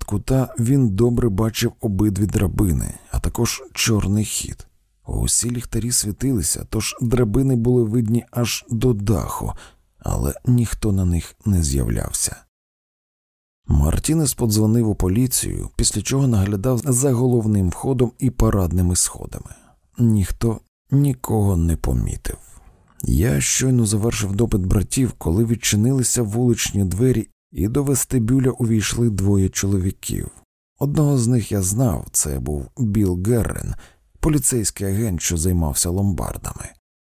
від кута він добре бачив обидві драбини, а також чорний хід. Усі ліхтарі світилися, тож драбини були видні аж до даху, але ніхто на них не з'являвся. Мартінес подзвонив у поліцію, після чого наглядав за головним входом і парадними сходами. Ніхто нікого не помітив. Я щойно завершив допит братів, коли відчинилися вуличні двері, і до вестибюля увійшли двоє чоловіків. Одного з них я знав, це був Біл Геррен, поліцейський агент, що займався ломбардами.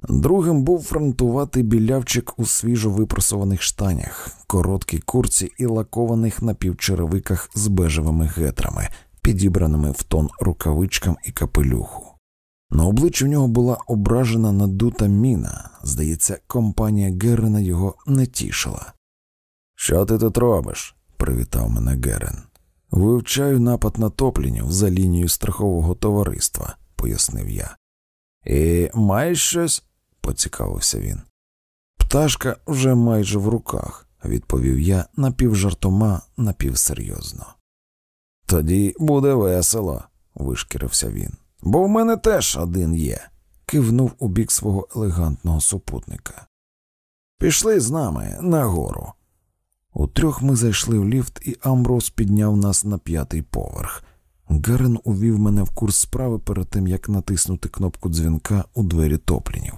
Другим був фронтуватий білявчик у свіжо випросованих штанях, короткій курці і лакованих напівчеревиках з бежевими гетрами, підібраними в тон рукавичкам і капелюху. На обличчі в нього була ображена надута міна. Здається, компанія Герена його не тішила. Що ти тут робиш? привітав мене Герен. Вивчаю напад на топлінів за лінією страхового товариства, пояснив я. І маєш щось? поцікавився він. Пташка вже майже в руках, відповів я напівжартома, напівсерйозно. Тоді буде весело, вишкірився він. Бо в мене теж один є, кивнув у бік свого елегантного супутника. Пішли з нами нагору. Утрьох ми зайшли в ліфт, і Амброс підняв нас на п'ятий поверх. Герен увів мене в курс справи перед тим, як натиснути кнопку дзвінка у двері топлінів.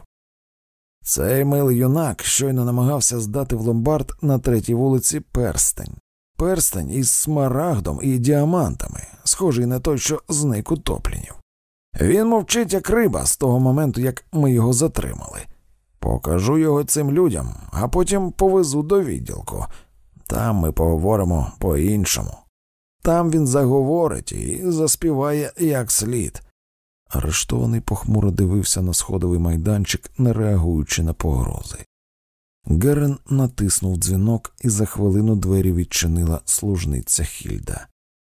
Цей милий юнак щойно намагався здати в ломбард на третій вулиці перстень. Перстень із смарагдом і діамантами, схожий на той, що зник у топлінів. Він мовчить, як риба з того моменту, як ми його затримали. Покажу його цим людям, а потім повезу до відділку. Там ми поговоримо по іншому. Там він заговорить і заспіває як слід. Арештований похмуро дивився на сходовий майданчик, не реагуючи на погрози. Герен натиснув дзвінок, і за хвилину двері відчинила служниця Хільда.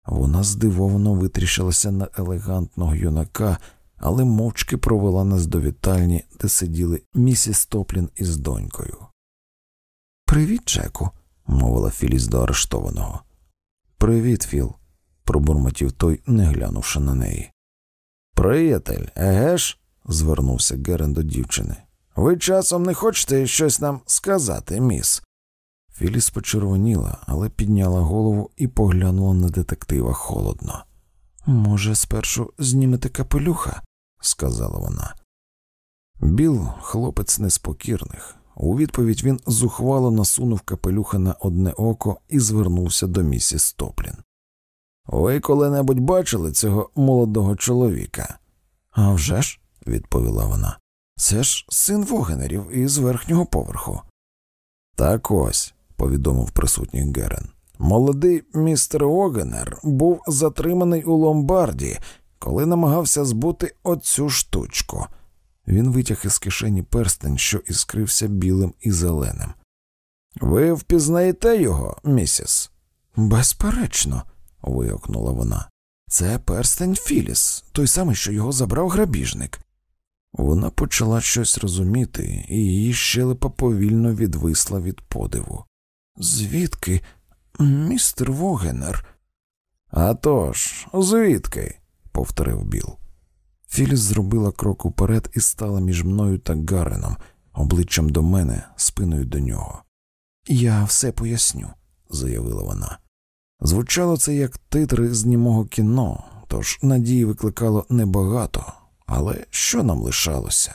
Вона здивовано витріщилася на елегантного юнака, але мовчки провела нас до вітальні, де сиділи місіс Топлін із донькою. Привіт, Джеку, мовила Філіс до арештованого. Привіт, Філ, пробурмотів той, не глянувши на неї. Приятель, еге ж? звернувся Герен до дівчини. Ви часом не хочете щось нам сказати, міс? Філіс почервоніла, але підняла голову і поглянула на детектива холодно. Може, спершу знімете капелюха, сказала вона. Біл, хлопець неспокірних. У відповідь він зухвало насунув капелюха на одне око і звернувся до місіс Топлін. Ви коли-небудь бачили цього молодого чоловіка? «А вже ж», – відповіла вона. Це ж син вогенерів із верхнього поверху. Так ось, повідомив присутній Герен. Молодий містер Огенер був затриманий у ломбарді, коли намагався збути оцю штучку. Він витяг із кишені перстень, що іскрився білим і зеленим. Ви впізнаєте його, місіс? Безперечно, вигукнула вона. Це перстень Філіс, той самий, що його забрав грабіжник. Вона почала щось розуміти, і її щелепа повільно відвисла від подиву. Звідки, містер Вогенер? «А тож, звідки? повторив Біл. Філіс зробила крок уперед і стала між мною та Гареном, обличчям до мене, спиною до нього. Я все поясню, заявила вона. Звучало це як титри з німого кіно, тож надії викликало небагато, але що нам лишалося?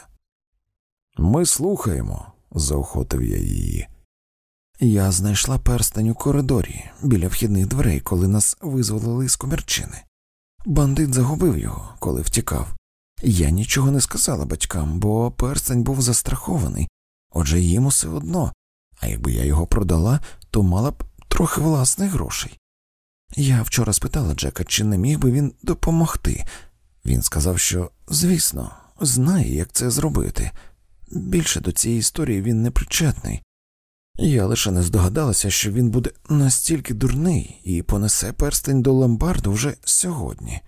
Ми слухаємо, заохотив я її. Я знайшла перстень у коридорі біля вхідних дверей, коли нас визволили з комірчини. Бандит загубив його, коли втікав. Я нічого не сказала батькам, бо перстень був застрахований, отже їм усе одно, а якби я його продала, то мала б трохи власних грошей. Я вчора спитала Джека, чи не міг би він допомогти. Він сказав, що, звісно, знає, як це зробити. Більше до цієї історії він не причетний. Я лише не здогадалася, що він буде настільки дурний і понесе перстень до ломбарду вже сьогодні.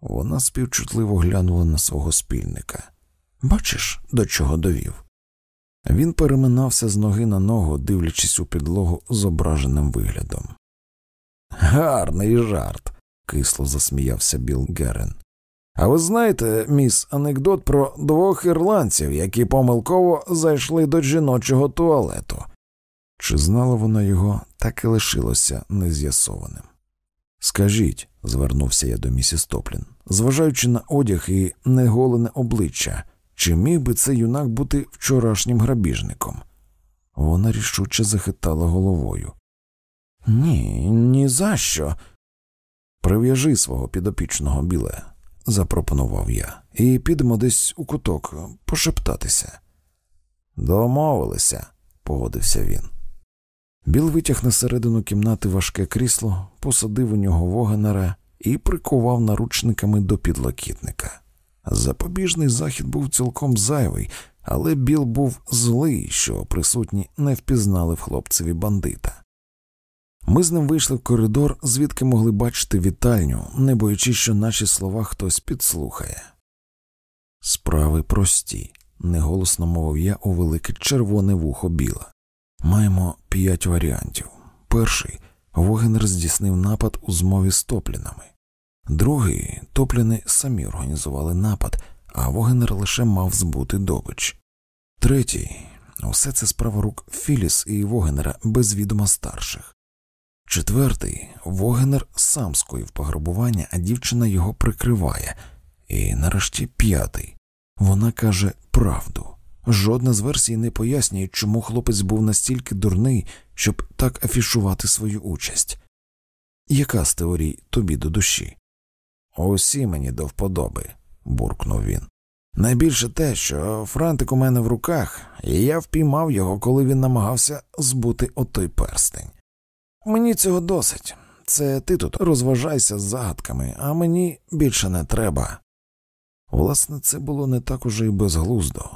Вона співчутливо глянула на свого спільника. Бачиш, до чого довів? Він переминався з ноги на ногу, дивлячись у підлогу з ображеним виглядом. Гарний жарт, кисло засміявся Біл Герен. А ви знаєте, міс, анекдот про двох ірландців, які помилково зайшли до жіночого туалету? Чи знала вона його, так і лишилося нез'ясованим. Скажіть, звернувся я до місіс Топлін, зважаючи на одяг і неголене обличчя, чи міг би цей юнак бути вчорашнім грабіжником? Вона рішуче захитала головою. Ні, ні за що. Прив'яжи свого підопічного біле, запропонував я, і підемо десь у куток пошептатися. Домовилися, погодився він. Біл витяг на середину кімнати важке крісло, посадив у нього вогенера і прикував наручниками до підлокітника. Запобіжний захід був цілком зайвий, але Біл був злий, що присутні не впізнали в хлопцеві бандита. Ми з ним вийшли в коридор, звідки могли бачити вітальню, не боючись, що наші слова хтось підслухає. Справи прості, неголосно мовив я у велике червоне вухо біла. Маємо п'ять варіантів. Перший Вогенер здійснив напад у змові з Топлінами. Другий Топліни самі організували напад, а Вогенер лише мав збути добич. Третій усе це справа рук Філіс і Вогенера без відома старших. Четвертий Вогенер сам скоїв пограбування, а дівчина його прикриває. І нарешті п'ятий вона каже правду. Жодна з версій не пояснює, чому хлопець був настільки дурний, щоб так афішувати свою участь. Яка з теорій тобі до душі? Усі мені до вподоби, буркнув він. Найбільше те, що Франтик у мене в руках, і я впіймав його, коли він намагався збути отой перстень. Мені цього досить. Це ти тут розважайся з загадками, а мені більше не треба. Власне, це було не так уже й безглуздо,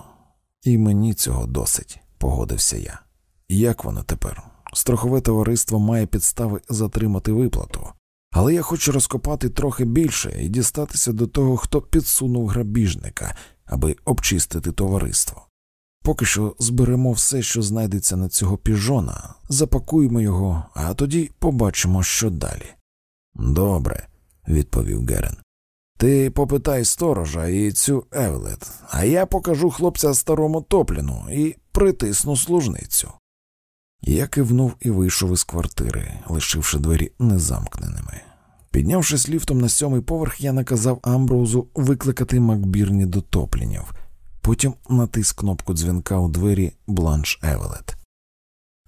і мені цього досить, погодився я. Як воно тепер? Страхове товариство має підстави затримати виплату, але я хочу розкопати трохи більше і дістатися до того, хто підсунув грабіжника, аби обчистити товариство. Поки що зберемо все, що знайдеться на цього піжона, запакуємо його, а тоді побачимо, що далі. Добре, відповів Герен. Ти попитай сторожа і цю Евлет, а я покажу хлопця старому топліну і притисну служницю. Я кивнув і вийшов із квартири, лишивши двері незамкненими. Піднявшись ліфтом на сьомий поверх, я наказав Амброузу викликати Макбірні до топлінів, потім натис кнопку дзвінка у двері Бланш Евелет.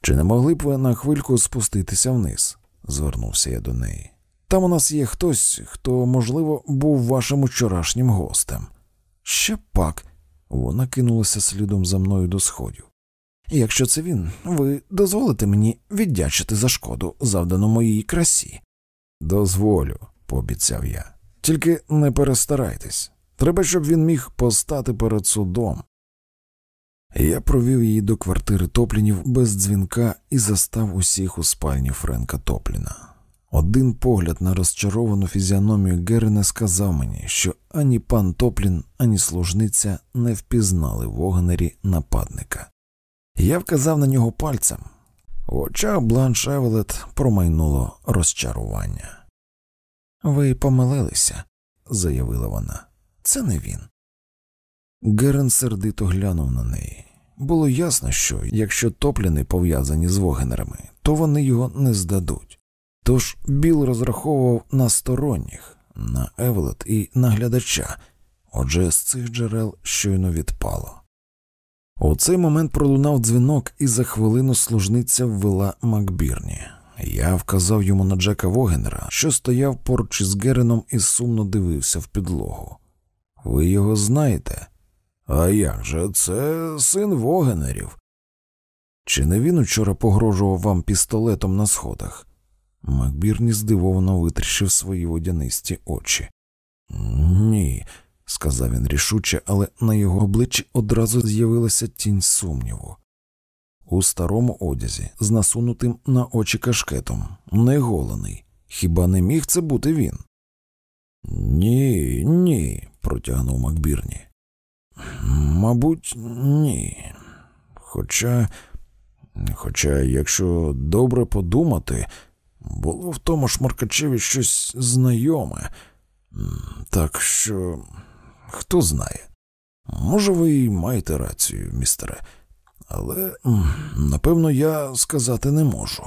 Чи не могли б ви на хвильку спуститися вниз? звернувся я до неї. Там у нас є хтось, хто, можливо, був вашим вчорашнім гостем. Ще пак. Вона кинулася слідом за мною до сходів. Якщо це він, ви дозволите мені віддячити за шкоду, завдану моїй красі. Дозволю, пообіцяв я. Тільки не перестарайтесь. Треба, щоб він міг постати перед судом. Я провів її до квартири Топлінів без дзвінка і застав усіх у спальні Френка Топліна. Один погляд на розчаровану фізіономію Герена сказав мені, що ані пан Топлін, ані служниця не впізнали в Огнері нападника. Я вказав на нього пальцем. В очах Бланш Евелет промайнуло розчарування. Ви помилилися, заявила вона. Це не він. Герен сердито глянув на неї. Було ясно, що якщо топліни пов'язані з вогенерами, то вони його не здадуть. Тож Біл розраховував на сторонніх, на Евелет і на глядача, отже, з цих джерел щойно відпало. У цей момент пролунав дзвінок, і за хвилину служниця ввела Макбірні. Я вказав йому на Джека Вогенера, що стояв поруч із Гереном і сумно дивився в підлогу. Ви його знаєте? А як же це син Вогенерів? Чи не він учора погрожував вам пістолетом на сходах? Макбірні здивовано витріщив свої водянисті очі. Ні, сказав він рішуче, але на його обличчі одразу з'явилася тінь сумніву. У старому одязі, з насунутим на очі кашкетом, неголений. Хіба не міг це бути він? Ні, ні, протягнув Макбірні. Мабуть, ні. Хоча, хоча, якщо добре подумати, Було в тому шмаркачеві щось знайоме, так що хто знає. Може, ви й маєте рацію, містере, але напевно я сказати не можу.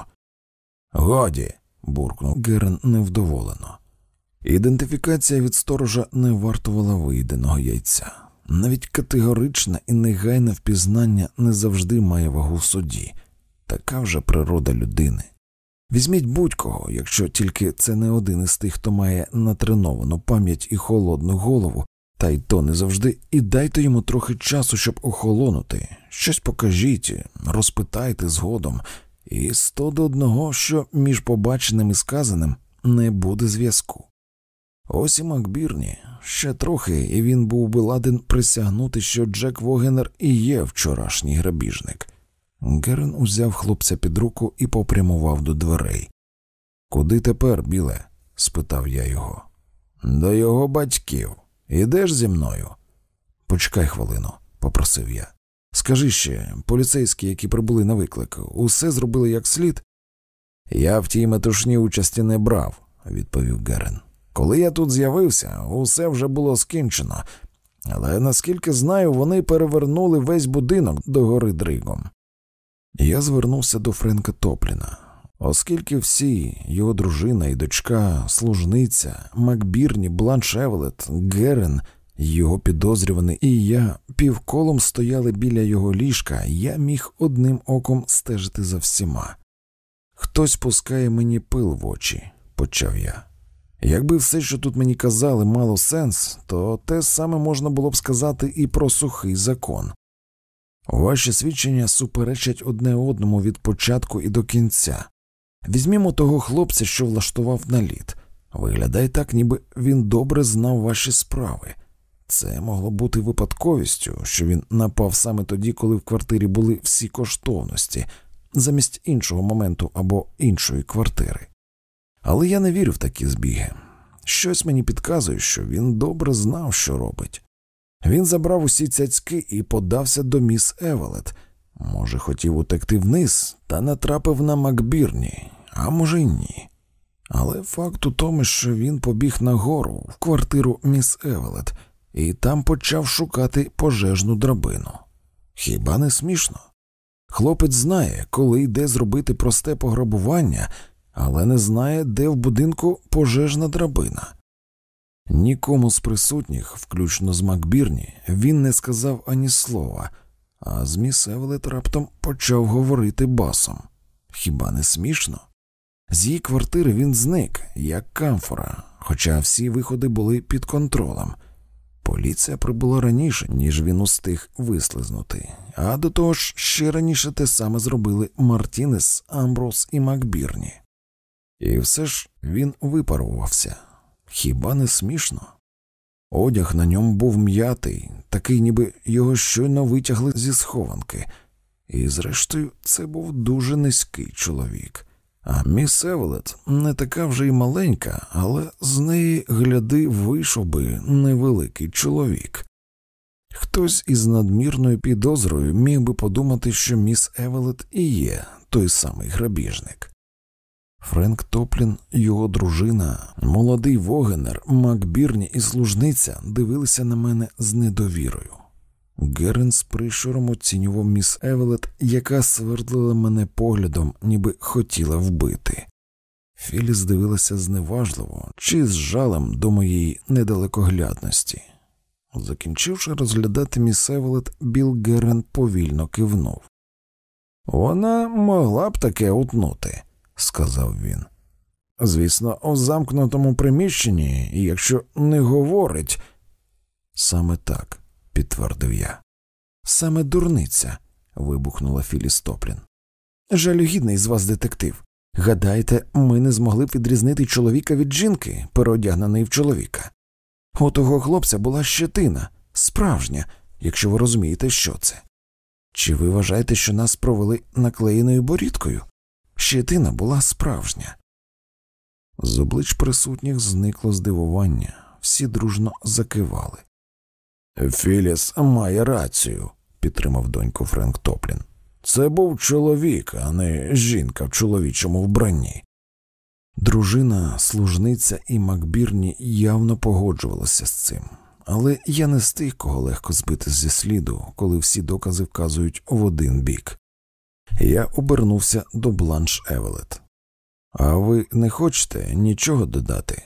Годі, буркнув Герен невдоволено. Ідентифікація від сторожа не вартувала виїденого яйця. Навіть категоричне і негайне впізнання не завжди має вагу в суді, така вже природа людини. Візьміть будь-кого, якщо тільки це не один із тих, хто має натреновану пам'ять і холодну голову, та й то не завжди, і дайте йому трохи часу, щоб охолонути, щось покажіть, розпитайте згодом, і сто до одного, що між побаченим і сказаним не буде зв'язку. Ось і Макбірні, ще трохи, і він був би ладен присягнути, що Джек Вогенер і є вчорашній грабіжник. Герен узяв хлопця під руку і попрямував до дверей. Куди тепер, біле? спитав я його. До його батьків. Ідеш зі мною? Почекай хвилину, попросив я. Скажи ще, поліцейські, які прибули на виклик, усе зробили як слід? Я в тій метушні участі не брав, відповів Герен. Коли я тут з'явився, усе вже було скінчено, але наскільки знаю, вони перевернули весь будинок до гори Дригом. Я звернувся до Френка Топліна, оскільки всі його дружина і дочка, служниця, Макбірні, Бланш Евелет, Герен, його підозрюваний і я півколом стояли біля його ліжка, я міг одним оком стежити за всіма. Хтось пускає мені пил в очі, почав я. Якби все, що тут мені казали, мало сенс, то те саме можна було б сказати і про сухий закон. Ваші свідчення суперечать одне одному від початку і до кінця. Візьмімо того хлопця, що влаштував наліт. Виглядає так, ніби він добре знав ваші справи. Це могло бути випадковістю, що він напав саме тоді, коли в квартирі були всі коштовності, замість іншого моменту або іншої квартири. Але я не вірю в такі збіги. Щось мені підказує, що він добре знав, що робить. Він забрав усі цяцьки і подався до міс Евелет. Може, хотів утекти вниз та натрапив на Макбірні, а може й ні. Але факт у тому, що він побіг нагору в квартиру міс Евелет і там почав шукати пожежну драбину. Хіба не смішно? Хлопець знає, коли йде зробити просте пограбування, але не знає, де в будинку пожежна драбина. Нікому з присутніх, включно з Макбірні, він не сказав ані слова, а з Евелет раптом почав говорити басом. Хіба не смішно? З її квартири він зник, як камфора, хоча всі виходи були під контролем. Поліція прибула раніше, ніж він устиг вислизнути, а до того ж ще раніше те саме зробили Мартінес, Амброс і Макбірні. І все ж він випарувався. Хіба не смішно? Одяг на ньому був м'ятий, такий, ніби його щойно витягли зі схованки, і, зрештою, це був дуже низький чоловік. А міс Евелет не така вже й маленька, але з неї, гляди, вийшов би невеликий чоловік. Хтось із надмірною підозрою міг би подумати, що міс Евелет і є той самий грабіжник. Френк Топлін, його дружина, молодий Вогенер, Макбірні і служниця дивилися на мене з недовірою. Герен з прищуром оцінював міс Евелет, яка свердлила мене поглядом, ніби хотіла вбити. Філіс дивилася зневажливо чи з жалем до моєї недалекоглядності. Закінчивши розглядати міс Евелет, Біл Герен повільно кивнув. Вона могла б таке утнути сказав він. Звісно, у замкнутому приміщенні, якщо не говорить, саме так, підтвердив я. Саме дурниця. вибухнула Філіс Топлін. Жалюгідний з вас детектив. Гадаєте, ми не змогли б відрізнити чоловіка від жінки, переодягнений в чоловіка. У того хлопця була щетина, справжня, якщо ви розумієте, що це. Чи ви вважаєте, що нас провели наклеєною борідкою? Щетина була справжня. З облич присутніх зникло здивування, всі дружно закивали. Філіс має рацію, підтримав доньку Френк Топлін. Це був чоловік, а не жінка в чоловічому вбранні. Дружина, служниця і Макбірні явно погоджувалася з цим, але я не з тих, кого легко збити зі сліду, коли всі докази вказують в один бік. Я обернувся до Бланш Евелет. А ви не хочете нічого додати?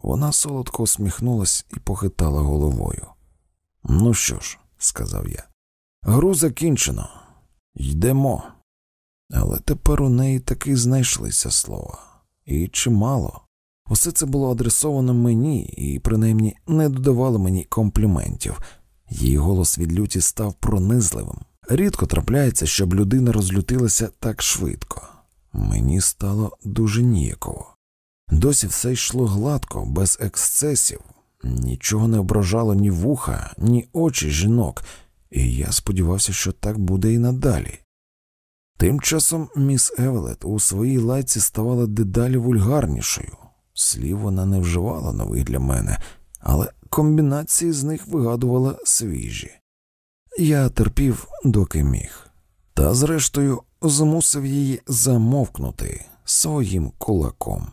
Вона солодко усміхнулась і похитала головою. Ну що ж, сказав я, гру закінчено. Йдемо. Але тепер у неї таки знайшлися слова, і чимало. Усе це було адресовано мені і, принаймні, не додавало мені компліментів. Її голос від люті став пронизливим. Рідко трапляється, щоб людина розлютилася так швидко. Мені стало дуже ніяково. Досі все йшло гладко, без ексцесів, нічого не ображало ні вуха, ні очі жінок, і я сподівався, що так буде і надалі. Тим часом міс Евелет у своїй лайці ставала дедалі вульгарнішою. Слів вона не вживала нових для мене, але комбінації з них вигадувала свіжі. Я терпів, доки міг, та, зрештою, змусив її замовкнути своїм кулаком.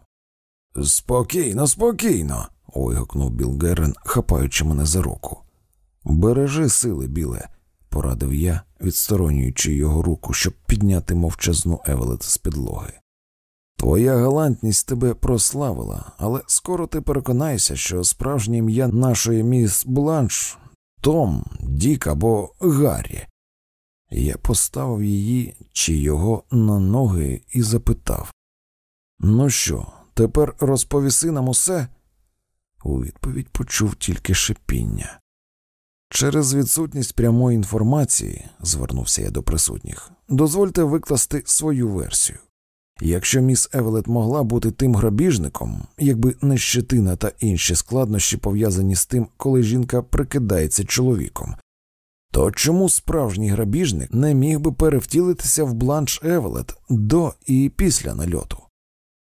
Спокійно, спокійно. вигукнув Біл Герен, хапаючи мене за руку. Бережи сили, біле, порадив я, відсторонюючи його руку, щоб підняти мовчазну Евелет з підлоги. Твоя галантність тебе прославила, але скоро ти переконаєшся, що справжнє ім'я нашої міс Бланш Том, Дік або Гаррі. Я поставив її чи його на ноги і запитав Ну що, тепер розповіси нам усе? У відповідь почув тільки шипіння. Через відсутність прямої інформації, звернувся я до присутніх, дозвольте викласти свою версію. Якщо міс Евелет могла бути тим грабіжником, якби не щетина та інші складнощі пов'язані з тим, коли жінка прикидається чоловіком, то чому справжній грабіжник не міг би перевтілитися в бланш Евелет до і після нальоту?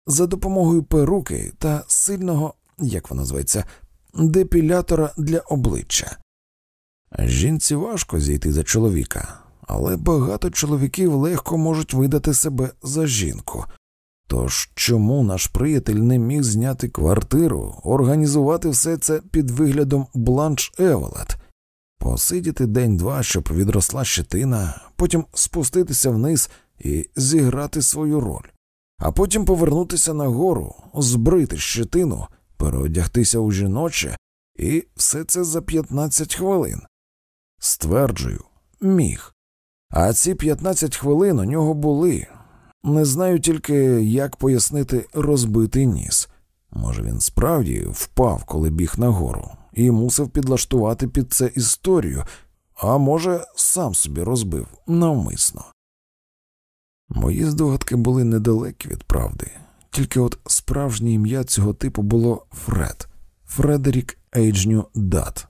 За допомогою перуки та сильного, як вона називається, депілятора для обличчя. Жінці важко зійти за чоловіка, але багато чоловіків легко можуть видати себе за жінку. Тож чому наш приятель не міг зняти квартиру, організувати все це під виглядом бланш Евелет, посидіти день-два, щоб відросла щетина, потім спуститися вниз і зіграти свою роль, а потім повернутися нагору, збрити щетину, переодягтися у жіноче, і все це за 15 хвилин. Стверджую, міг. А ці 15 хвилин у нього були. Не знаю тільки, як пояснити розбитий ніс. Може, він справді впав, коли біг нагору, і мусив підлаштувати під це історію, а може, сам собі розбив навмисно. Мої здогадки були недалекі від правди, тільки от справжнє ім'я цього типу було Фред Фредерік Ейджню Дат.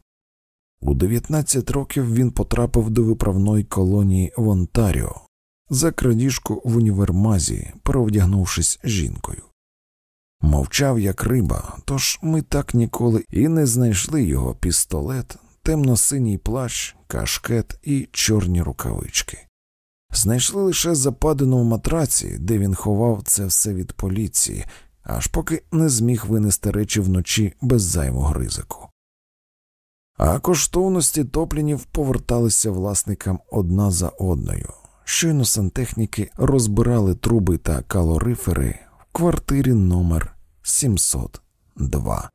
У 19 років він потрапив до виправної колонії в Онтаріо за крадіжку в універмазі, перевдягнувшись жінкою. Мовчав як риба, тож ми так ніколи і не знайшли його пістолет, темно-синій плащ, кашкет і чорні рукавички. Знайшли лише западину в матраці, де він ховав це все від поліції, аж поки не зміг винести речі вночі без зайвого ризику а коштовності топлінів поверталися власникам одна за одною. Щойно сантехніки розбирали труби та калорифери в квартирі номер 702.